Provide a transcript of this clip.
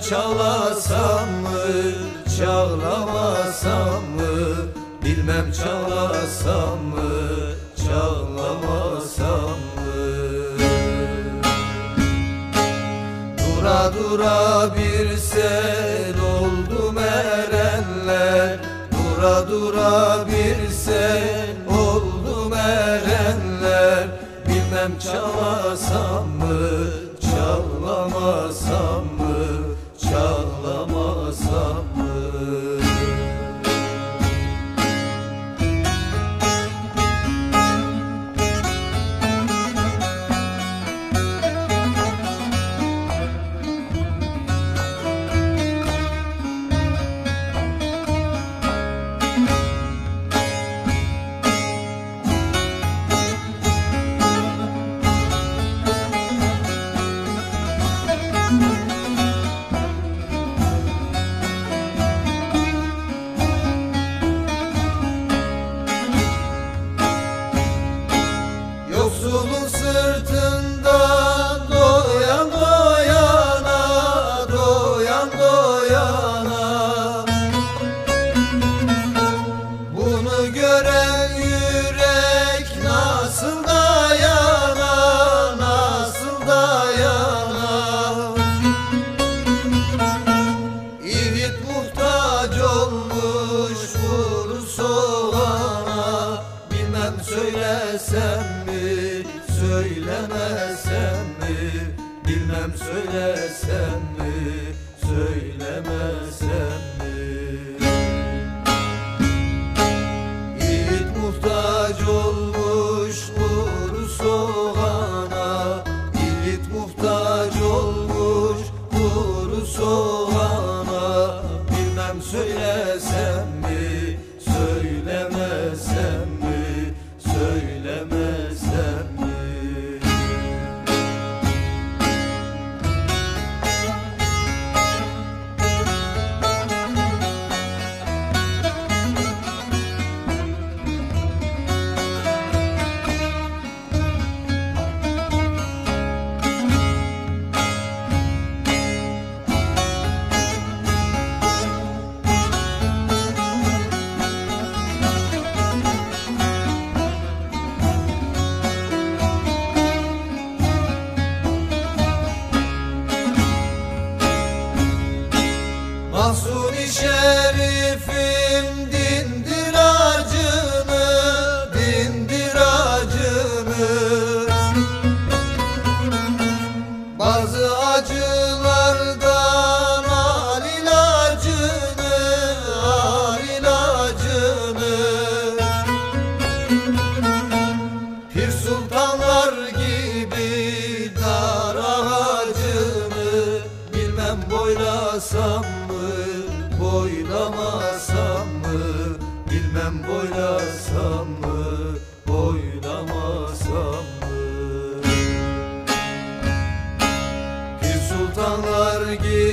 Çalasam mı çağlamasam mı? Bilmem çalasam mı çağlamasam mı? Dura dura bir sel oldu erenler. Dura dura bir sel oldu erenler. Bilmem çalasam mı söylesem mi, söylemesem mi? Yiğit muhtaç soğana. Yiğit muhtaç soğana. Bilmem söylesem mi, söylemesem Pir sultanlar gibi dar ağacını Bilmem boylasam mı, boylamasam mı? Bilmem boylasam mı, boylamasam mı? Pir sultanlar gibi